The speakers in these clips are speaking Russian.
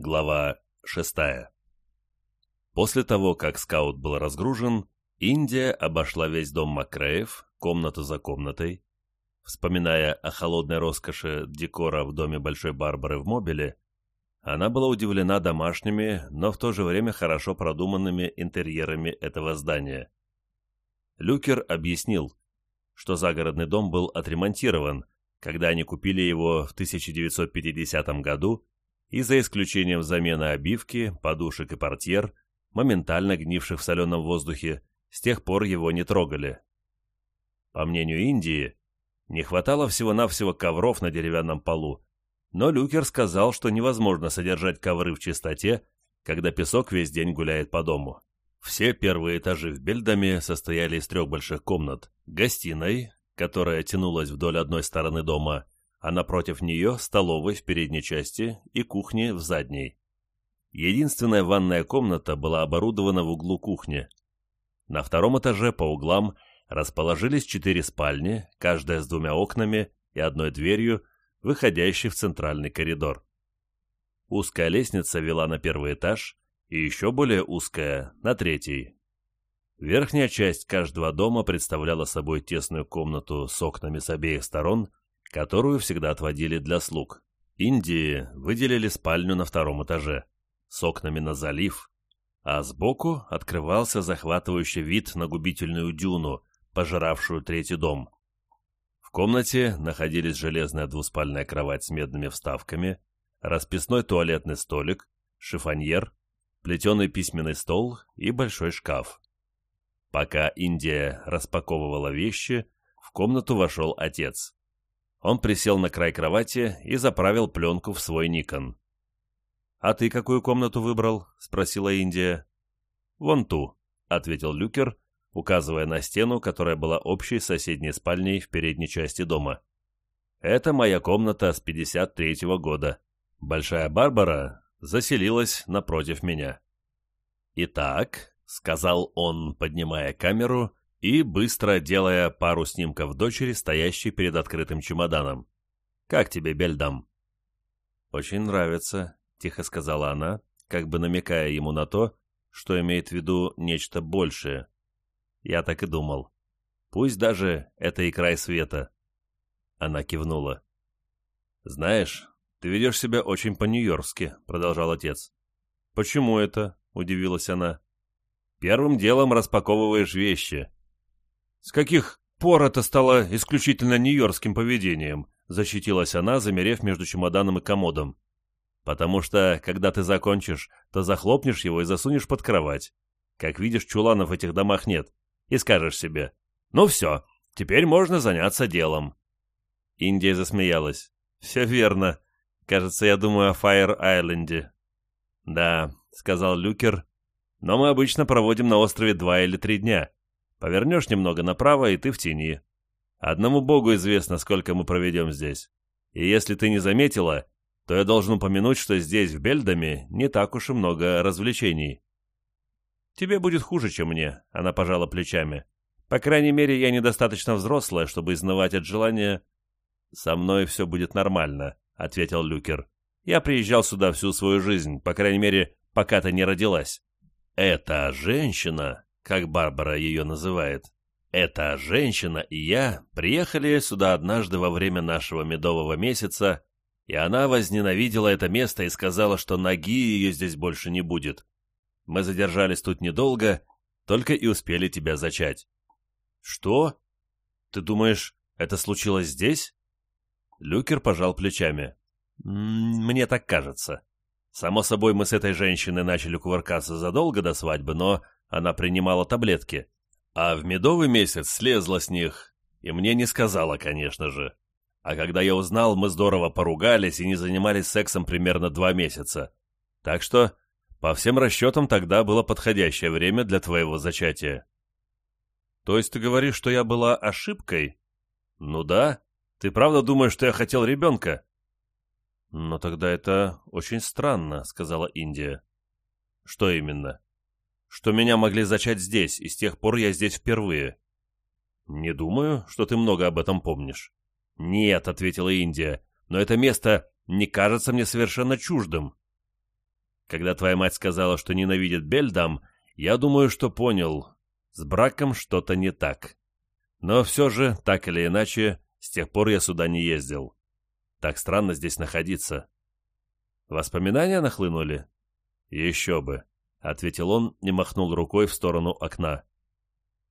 Глава 6 После того, как скаут был разгружен, Индия обошла весь дом Макреев, комнату за комнатой. Вспоминая о холодной роскоши декора в доме Большой Барбары в Мобиле, она была удивлена домашними, но в то же время хорошо продуманными интерьерами этого здания. Люкер объяснил, что загородный дом был отремонтирован, когда они купили его в 1950 году и за исключением замены обивки, подушек и портьер, моментально гнивших в соленом воздухе, с тех пор его не трогали. По мнению Индии, не хватало всего-навсего ковров на деревянном полу, но Люкер сказал, что невозможно содержать ковры в чистоте, когда песок весь день гуляет по дому. Все первые этажи в Бельдаме состояли из трех больших комнат. Гостиной, которая тянулась вдоль одной стороны дома, а напротив нее столовой в передней части и кухни в задней. Единственная ванная комната была оборудована в углу кухни. На втором этаже по углам расположились четыре спальни, каждая с двумя окнами и одной дверью, выходящей в центральный коридор. Узкая лестница вела на первый этаж и еще более узкая – на третий. Верхняя часть каждого дома представляла собой тесную комнату с окнами с обеих сторон которую всегда отводили для слуг. Индии выделили спальню на втором этаже, с окнами на залив, а сбоку открывался захватывающий вид на губительную дюну, пожиравшую третий дом. В комнате находились железная двуспальная кровать с медными вставками, расписной туалетный столик, шифоньер, плетеный письменный стол и большой шкаф. Пока Индия распаковывала вещи, в комнату вошел отец. Он присел на край кровати и заправил пленку в свой Никон. «А ты какую комнату выбрал?» — спросила Индия. «Вон ту», — ответил Люкер, указывая на стену, которая была общей соседней спальней в передней части дома. «Это моя комната с 53-го года. Большая Барбара заселилась напротив меня». «Итак», — сказал он, поднимая камеру и быстро делая пару снимков дочери, стоящей перед открытым чемоданом. «Как тебе, Бельдам?» «Очень нравится», — тихо сказала она, как бы намекая ему на то, что имеет в виду нечто большее. Я так и думал. Пусть даже это и край света. Она кивнула. «Знаешь, ты ведешь себя очень по-нью-йоркски», — продолжал отец. «Почему это?» — удивилась она. «Первым делом распаковываешь вещи, «С каких пор это стало исключительно нью-йоркским поведением?» — защитилась она, замерев между чемоданом и комодом. «Потому что, когда ты закончишь, то захлопнешь его и засунешь под кровать. Как видишь, чуланов в этих домах нет. И скажешь себе, ну все, теперь можно заняться делом». Индия засмеялась. «Все верно. Кажется, я думаю о Фаер-Айленде». «Да», — сказал Люкер, — «но мы обычно проводим на острове два или три дня. Повернешь немного направо, и ты в тени. Одному богу известно, сколько мы проведем здесь. И если ты не заметила, то я должен упомянуть, что здесь, в Бельдаме, не так уж и много развлечений. Тебе будет хуже, чем мне, она пожала плечами. По крайней мере, я недостаточно взрослая, чтобы изнывать от желания... Со мной все будет нормально, ответил Люкер. Я приезжал сюда всю свою жизнь, по крайней мере, пока ты не родилась. Эта женщина как Барбара ее называет. Эта женщина и я приехали сюда однажды во время нашего медового месяца, и она возненавидела это место и сказала, что ноги ее здесь больше не будет. Мы задержались тут недолго, только и успели тебя зачать. Что? Ты думаешь, это случилось здесь? Люкер пожал плечами. Мне так кажется. Само собой, мы с этой женщиной начали кувыркаться задолго до свадьбы, но она принимала таблетки, а в медовый месяц слезла с них, и мне не сказала, конечно же. А когда я узнал, мы здорово поругались и не занимались сексом примерно два месяца. Так что, по всем расчетам, тогда было подходящее время для твоего зачатия. То есть ты говоришь, что я была ошибкой? Ну да. Ты правда думаешь, что я хотел ребенка? Но тогда это очень странно, сказала Индия. Что именно? Что меня могли зачать здесь, и с тех пор я здесь впервые. Не думаю, что ты много об этом помнишь. Нет, ответила Индия, но это место не кажется мне совершенно чуждым. Когда твоя мать сказала, что ненавидит Бельдам, я думаю, что понял, с браком что-то не так. Но все же, так или иначе, с тех пор я сюда не ездил. Так странно здесь находиться. Воспоминания нахлынули? Еще бы, — ответил он и махнул рукой в сторону окна.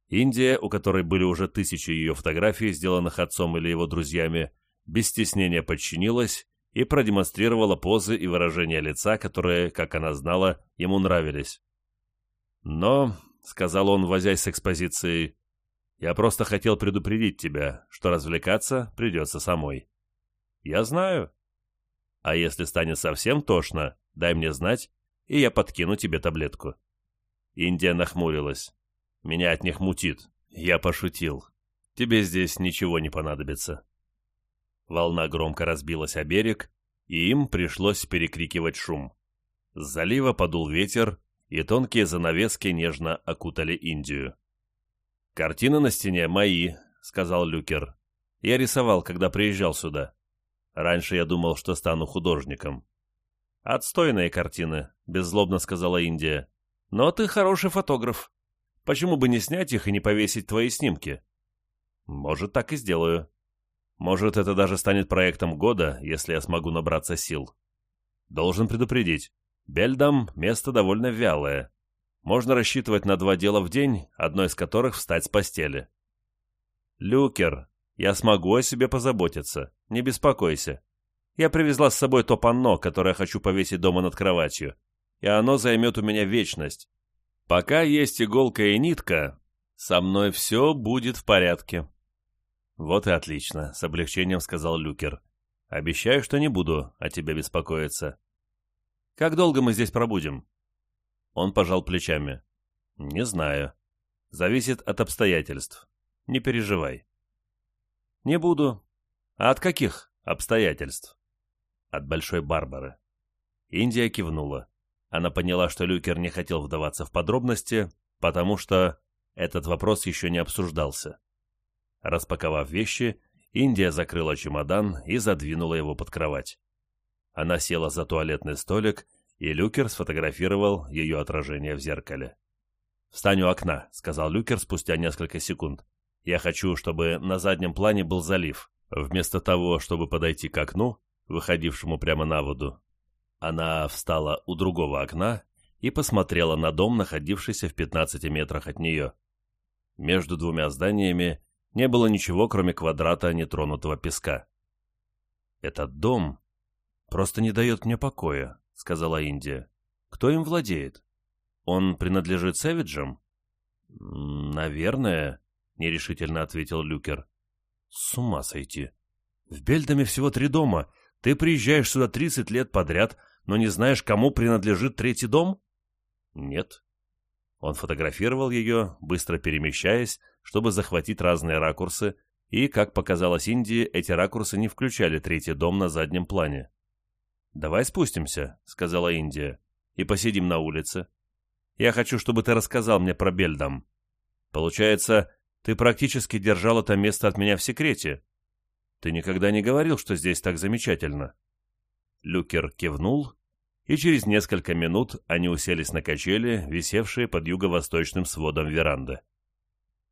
Индия, у которой были уже тысячи ее фотографий, сделанных отцом или его друзьями, без стеснения подчинилась и продемонстрировала позы и выражения лица, которые, как она знала, ему нравились. «Но», — сказал он, возясь с экспозицией, — «я просто хотел предупредить тебя, что развлекаться придется самой». «Я знаю». «А если станет совсем тошно, дай мне знать, и я подкину тебе таблетку». Индия нахмурилась. «Меня от них мутит. Я пошутил. Тебе здесь ничего не понадобится». Волна громко разбилась о берег, и им пришлось перекрикивать шум. С залива подул ветер, и тонкие занавески нежно окутали Индию. «Картины на стене мои», — сказал Люкер. «Я рисовал, когда приезжал сюда. Раньше я думал, что стану художником». «Отстойные картины», — беззлобно сказала Индия. «Но ты хороший фотограф. Почему бы не снять их и не повесить твои снимки?» «Может, так и сделаю. Может, это даже станет проектом года, если я смогу набраться сил. Должен предупредить. Бельдам – место довольно вялое. Можно рассчитывать на два дела в день, одно из которых – встать с постели. Люкер, я смогу о себе позаботиться. Не беспокойся. Я привезла с собой то панно, которое хочу повесить дома над кроватью. И оно займет у меня вечность. Пока есть иголка и нитка, со мной все будет в порядке. «Вот и отлично», — с облегчением сказал Люкер. «Обещаю, что не буду о тебе беспокоиться». «Как долго мы здесь пробудем?» Он пожал плечами. «Не знаю. Зависит от обстоятельств. Не переживай». «Не буду. А от каких обстоятельств?» «От Большой Барбары». Индия кивнула. Она поняла, что Люкер не хотел вдаваться в подробности, потому что этот вопрос еще не обсуждался. Распаковав вещи, Индия закрыла чемодан и задвинула его под кровать. Она села за туалетный столик, и Люкер сфотографировал ее отражение в зеркале. «Встань у окна», — сказал Люкер спустя несколько секунд. «Я хочу, чтобы на заднем плане был залив. Вместо того, чтобы подойти к окну, выходившему прямо на воду, она встала у другого окна и посмотрела на дом, находившийся в 15 метрах от нее. Между двумя зданиями не было ничего, кроме квадрата нетронутого песка. «Этот дом просто не дает мне покоя», — сказала Индия. «Кто им владеет? Он принадлежит Сэвиджам?» «Наверное», — нерешительно ответил Люкер. «С ума сойти. В Бельдаме всего три дома. Ты приезжаешь сюда тридцать лет подряд, но не знаешь, кому принадлежит третий дом?» «Нет». Он фотографировал ее, быстро перемещаясь, чтобы захватить разные ракурсы, и, как показалось Индии, эти ракурсы не включали третий дом на заднем плане. «Давай спустимся», — сказала Индия, — «и посидим на улице. Я хочу, чтобы ты рассказал мне про Бельдам. Получается, ты практически держал это место от меня в секрете. Ты никогда не говорил, что здесь так замечательно». Люкер кивнул, и через несколько минут они уселись на качели, висевшие под юго-восточным сводом веранды.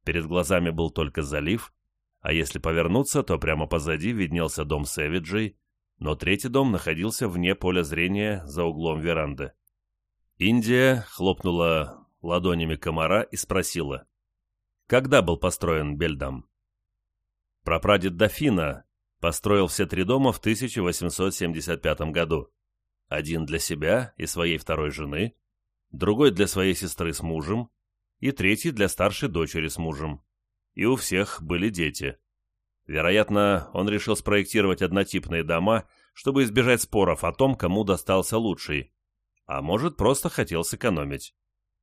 Перед глазами был только залив, а если повернуться, то прямо позади виднелся дом Сэвиджей, но третий дом находился вне поля зрения за углом веранды. Индия хлопнула ладонями комара и спросила, когда был построен Бельдам? Прапрадед Дофина построил все три дома в 1875 году. Один для себя и своей второй жены, другой для своей сестры с мужем, и третий для старшей дочери с мужем. И у всех были дети. Вероятно, он решил спроектировать однотипные дома, чтобы избежать споров о том, кому достался лучший. А может, просто хотел сэкономить.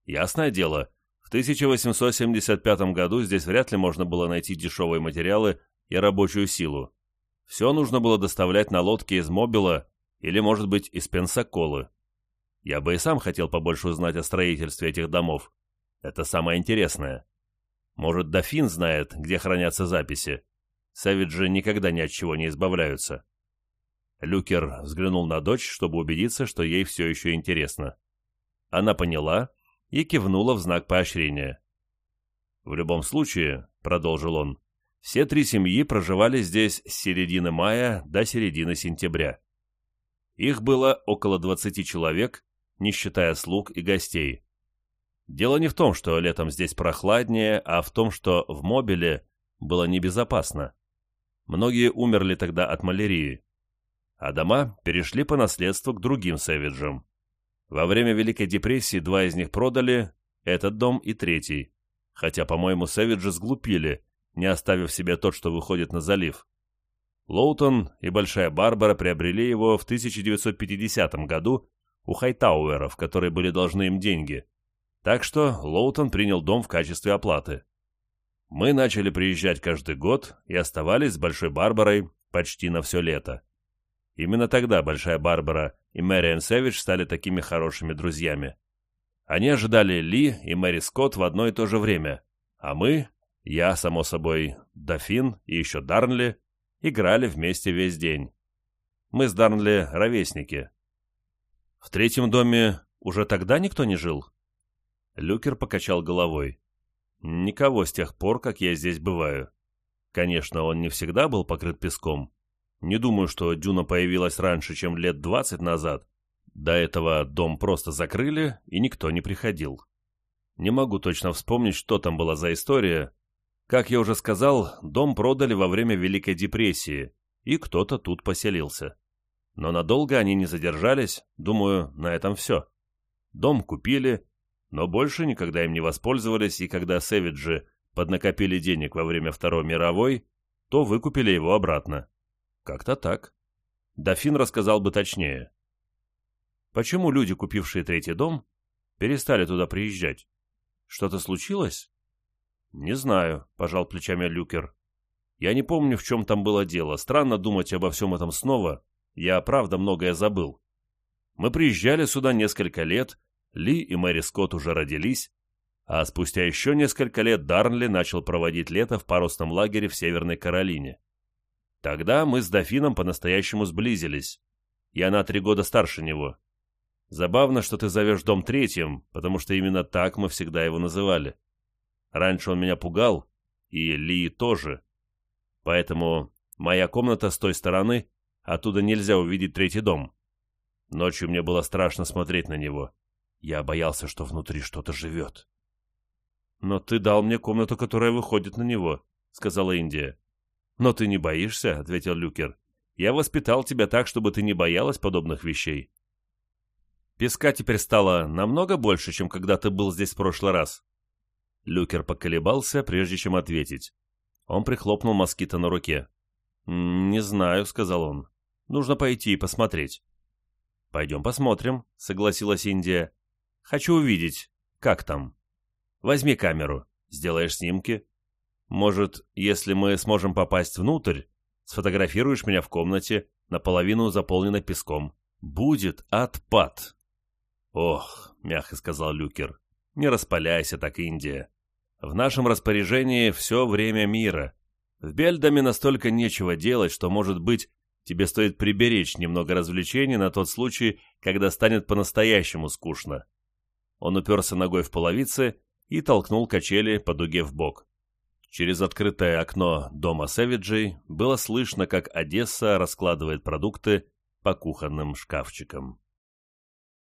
Ясное дело, в 1875 году здесь вряд ли можно было найти дешевые материалы и рабочую силу. Все нужно было доставлять на лодке из Мобила или, может быть, из Пенсаколы. Я бы и сам хотел побольше узнать о строительстве этих домов. Это самое интересное. Может, дофин знает, где хранятся записи. Савиджи никогда ни от чего не избавляются. Люкер взглянул на дочь, чтобы убедиться, что ей все еще интересно. Она поняла и кивнула в знак поощрения. «В любом случае», — продолжил он, — «все три семьи проживали здесь с середины мая до середины сентября. Их было около двадцати человек, не считая слуг и гостей. Дело не в том, что летом здесь прохладнее, а в том, что в мобиле было небезопасно. Многие умерли тогда от малярии а дома перешли по наследству к другим сэвиджам. Во время Великой депрессии два из них продали, этот дом и третий, хотя, по-моему, сэвиджи сглупили, не оставив себе тот, что выходит на залив. Лоутон и Большая Барбара приобрели его в 1950 году у Хайтауэров, которые были должны им деньги. Так что Лоутон принял дом в качестве оплаты. Мы начали приезжать каждый год и оставались с Большой Барбарой почти на все лето. Именно тогда Большая Барбара и Мэриэн Сэвидж стали такими хорошими друзьями. Они ожидали Ли и Мэри Скотт в одно и то же время, а мы, я, само собой, Дофин и еще Дарнли, играли вместе весь день. Мы с Дарнли ровесники. В третьем доме уже тогда никто не жил? Люкер покачал головой. Никого с тех пор, как я здесь бываю. Конечно, он не всегда был покрыт песком, не думаю, что дюна появилась раньше, чем лет двадцать назад. До этого дом просто закрыли, и никто не приходил. Не могу точно вспомнить, что там была за история. Как я уже сказал, дом продали во время Великой депрессии, и кто-то тут поселился. Но надолго они не задержались, думаю, на этом все. Дом купили, но больше никогда им не воспользовались, и когда Сэвиджи поднакопили денег во время Второй мировой, то выкупили его обратно. Как-то так. Дофин рассказал бы точнее. Почему люди, купившие третий дом, перестали туда приезжать? Что-то случилось? Не знаю, пожал плечами Люкер. Я не помню, в чем там было дело. Странно думать обо всем этом снова. Я, правда, многое забыл. Мы приезжали сюда несколько лет, Ли и Мэри Скотт уже родились, а спустя еще несколько лет Дарнли начал проводить лето в парусном лагере в Северной Каролине. Тогда мы с дофином по-настоящему сблизились, и она три года старше него. Забавно, что ты зовешь дом третьим, потому что именно так мы всегда его называли. Раньше он меня пугал, и Ли тоже. Поэтому моя комната с той стороны, оттуда нельзя увидеть третий дом. Ночью мне было страшно смотреть на него. Я боялся, что внутри что-то живет. «Но ты дал мне комнату, которая выходит на него», — сказала Индия. «Но ты не боишься?» — ответил Люкер. «Я воспитал тебя так, чтобы ты не боялась подобных вещей». «Песка теперь стало намного больше, чем когда ты был здесь в прошлый раз». Люкер поколебался, прежде чем ответить. Он прихлопнул москита на руке. «Не знаю», — сказал он. «Нужно пойти и посмотреть». «Пойдем посмотрим», — согласилась Индия. «Хочу увидеть, как там. Возьми камеру, сделаешь снимки, может, если мы сможем попасть внутрь, сфотографируешь меня в комнате, наполовину заполненной песком. Будет отпад. Ох, мягко сказал Люкер, не распаляйся так, Индия. В нашем распоряжении все время мира. В Бельдаме настолько нечего делать, что, может быть, тебе стоит приберечь немного развлечений на тот случай, когда станет по-настоящему скучно. Он уперся ногой в половицы и толкнул качели по дуге в бок. Через открытое окно дома Сэвиджей было слышно, как Одесса раскладывает продукты по кухонным шкафчикам.